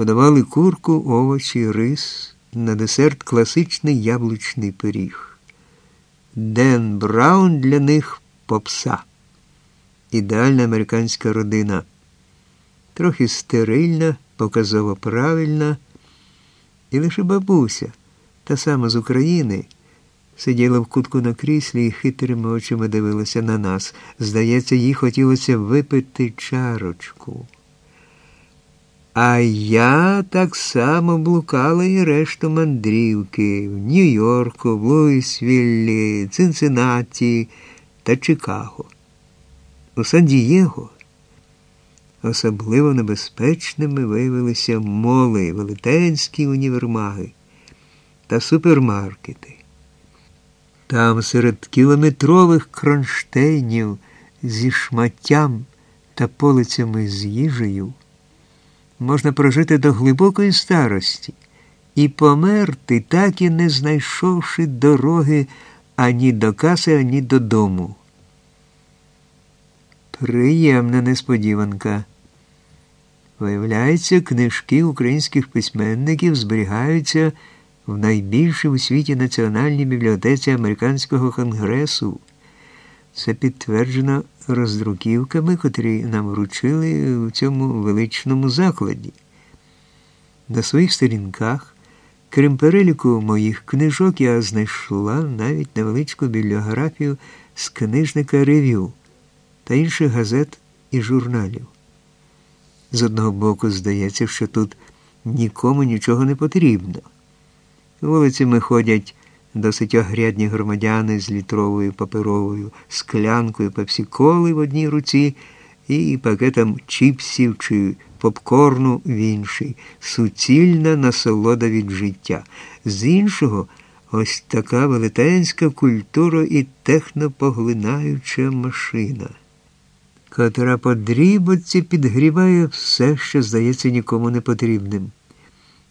Подавали курку, овочі, рис, на десерт класичний яблучний пиріг. Ден Браун для них попса. Ідеальна американська родина. Трохи стерильна, показово правильна. І лише бабуся, та сама з України, сиділа в кутку на кріслі і хитрими очима дивилася на нас. Здається, їй хотілося випити чарочку. А я так само блукала і решту мандрівки в Нью-Йорку, в Луїсвіллі, Цинциннаті та Чикаго. У Сан-Дієго особливо небезпечними виявилися моли, велетенські універмаги та супермаркети. Там серед кілометрових кронштейнів зі шматтям та полицями з їжею можна прожити до глибокої старості і померти, так і не знайшовши дороги ані до каси, ані додому. Приємна несподіванка. Виявляється, книжки українських письменників зберігаються в найбільшій у світі національній бібліотеці Американського конгресу. Це підтверджено роздруківками, котрі нам вручили у цьому величному закладі. На своїх сторінках, крім переліку моїх книжок, я знайшла навіть невеличку бібліографію з книжника рев'ю та інших газет і журналів. З одного боку, здається, що тут нікому нічого не потрібно. Вулицями ходять досить огрядні громадяни з літровою паперовою склянкою пепсіколи в одній руці і пакетом чіпсів чи попкорну в іншій, суцільна насолода від життя. З іншого, ось така велетенська культура і технопоглинаюча машина котра по дріботці підгріває все, що здається нікому не потрібним.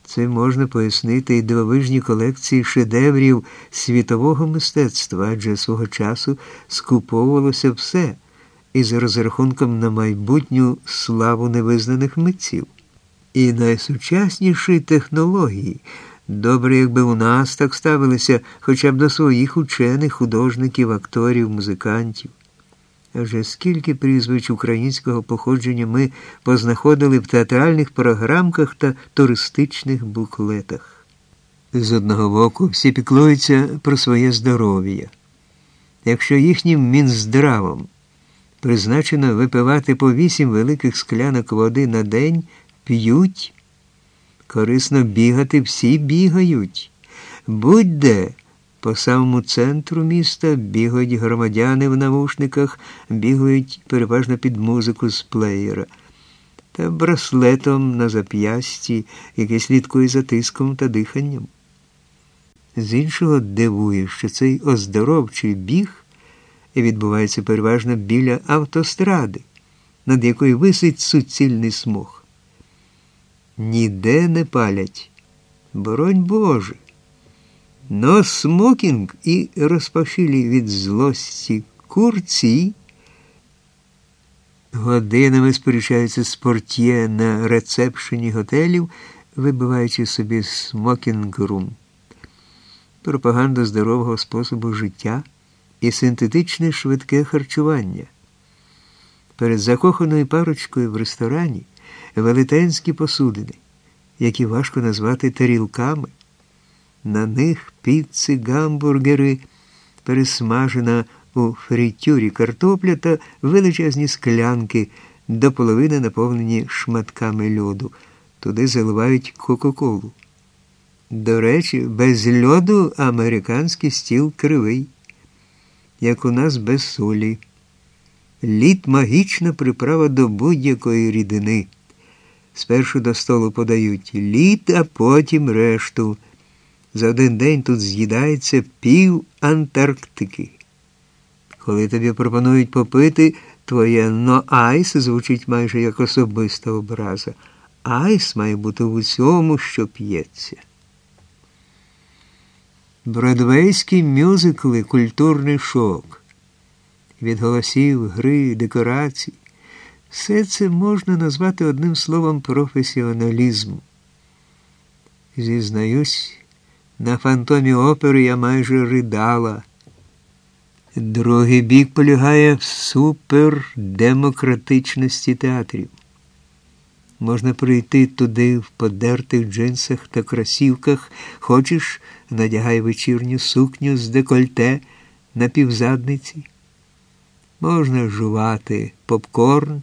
Це можна пояснити і дивовижні колекції шедеврів світового мистецтва, адже свого часу скуповувалося все із розрахунком на майбутню славу невизнаних митців. І найсучасніші технології. Добре, якби у нас так ставилися хоча б до своїх учених, художників, акторів, музикантів. Адже скільки прізвищ українського походження ми познаходили в театральних програмках та туристичних буклетах. З одного боку, всі піклуються про своє здоров'я. Якщо їхнім мінздравом призначено випивати по вісім великих склянок води на день, п'ють, корисно бігати всі бігають. Будь-де по самому центру міста бігають громадяни в навушниках, бігають переважно під музику з плеєра та браслетом на зап'ясті, який слідкує за тиском та диханням. З іншого дивує, що цей оздоровчий біг відбувається переважно біля автостради, над якою висить суцільний смог. Ніде не палять. Боронь Боже! Но смокінг і розпашилі від злості курці годинами сперечаються з портє на рецепшені готелів, вибиваючи собі smoking room. Пропаганда здорового способу життя і синтетичне швидке харчування. Перед закоханою парочкою в ресторані велетенські посудини, які важко назвати тарілками. На них піци, гамбургери, пересмажена у фритюрі картопля та величезні склянки, до половини наповнені шматками льоду. Туди заливають Кока-Колу. До речі, без льоду американський стіл кривий, як у нас без солі. Лід магічна приправа до будь-якої рідини. Спершу до столу подають лід, а потім решту. За один день тут з'їдається пів Антарктики. Коли тобі пропонують попити, твоє «no ice» звучить майже як особиста образа. Ice має бути в усьому, що п'ється. Бродвейські мюзикли культурний шок. Від голосів, гри, декорацій. Все це можна назвати одним словом професіоналізм. Зізнаюсь, на фантомі опери я майже ридала. Другий бік полягає в супердемократичності театрів. Можна прийти туди в подертих джинсах та красівках, хочеш, надягай вечірню сукню з декольте на півзадниці. Можна жувати попкорн,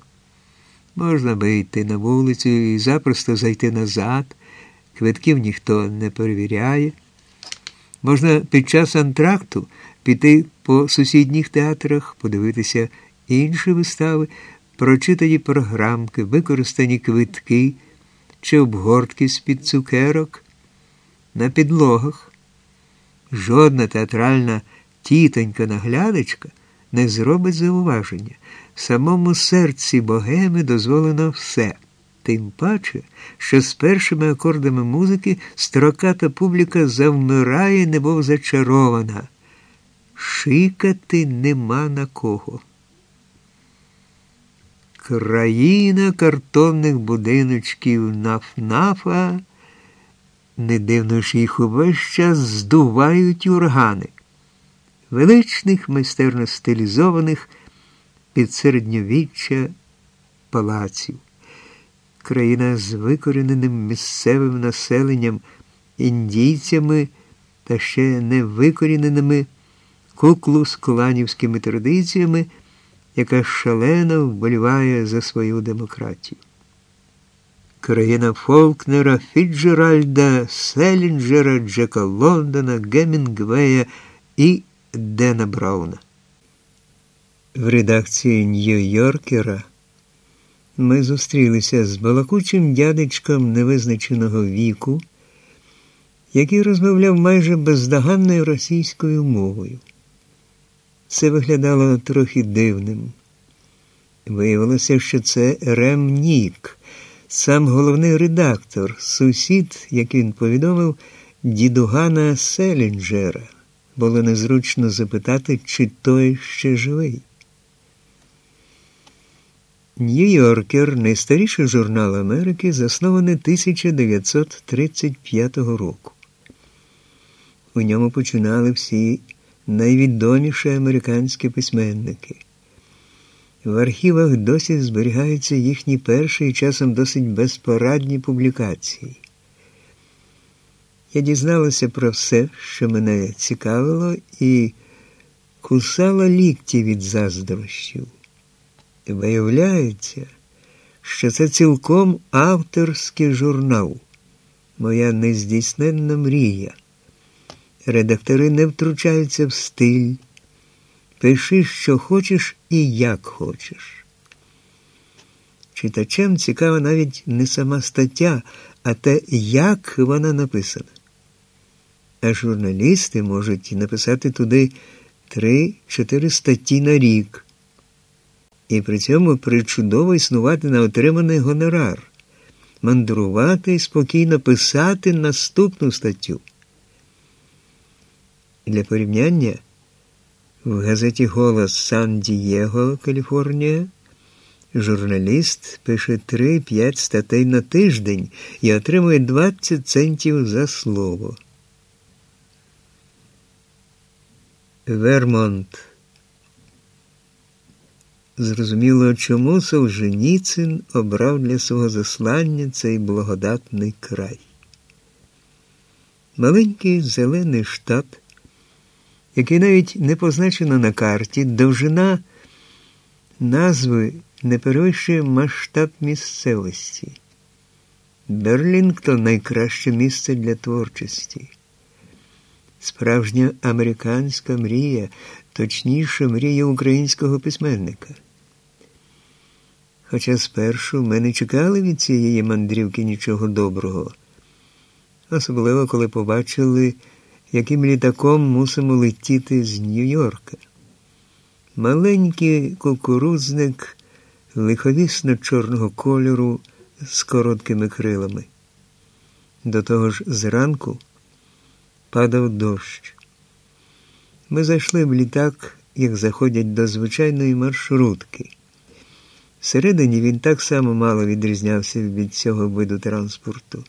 можна вийти на вулицю і запросто зайти назад, квитків ніхто не перевіряє. Можна під час антракту піти по сусідніх театрах, подивитися інші вистави, прочитані програмки, використані квитки чи обгортки з-під цукерок на підлогах. Жодна театральна тітонька-наглядачка не зробить зауваження. В самому серці богеми дозволено все. Тим паче, що з першими акордами музики строката публіка завмирає, немов зачарована. Шикати нема на кого. Країна картонних будиночків наф-нафа, не дивно ж їх увесь час здувають урагани, величних майстерно стилізованих під середньовіччя палаців. Країна з викоріненим місцевим населенням, індійцями та ще не викоріненими куклус-кланівськими традиціями яка шалено вболіває за свою демократію. Країна Фолкнера, Фіджеральда, Селінджера, Джека Лондона, Гемінгвея і Дена Брауна. В редакції Нью-Йоркера ми зустрілися з балакучим дядечком невизначеного віку, який розмовляв майже бездоганною російською мовою. Це виглядало трохи дивним. Виявилося, що це Рем Нік, сам головний редактор, сусід, як він повідомив, дідугана Селінджера. Було незручно запитати, чи той ще живий. Нью-Йоркер, найстаріший журнал Америки, заснований 1935 року. У ньому починали всі найвідоміші американські письменники. В архівах досі зберігаються їхні перші і часом досить безпорадні публікації. Я дізналася про все, що мене цікавило, і кусала лікті від заздрощів. Виявляється, що це цілком авторський журнал, моя нездійсненна мрія. Редактори не втручаються в стиль. Пиши, що хочеш і як хочеш. Читачам цікава навіть не сама стаття, а те, як вона написана. А журналісти можуть написати туди три-чотири статті на рік. І при цьому причудово існувати на отриманий гонорар, мандрувати і спокійно писати наступну статтю. Для порівняння в газеті Голос Сан-Дієго, Каліфорнія, журналіст пише 3-5 статей на тиждень і отримує 20 центів за слово. Вермонт. Зрозуміло, чому Солженіцин обрав для свого заслання цей благодатний край. Маленький зелений штат який навіть не позначено на карті, довжина назви не перевищує масштаб місцевості. Берлінгтон найкраще місце для творчості. Справжня американська мрія, точніше мрія українського письменника. Хоча спершу ми не чекали від цієї мандрівки нічого доброго, особливо коли побачили яким літаком мусимо летіти з Нью-Йорка. Маленький кукурузник лиховісно чорного кольору з короткими крилами. До того ж, зранку падав дощ. Ми зайшли в літак, як заходять до звичайної маршрутки. Всередині він так само мало відрізнявся від цього виду транспорту.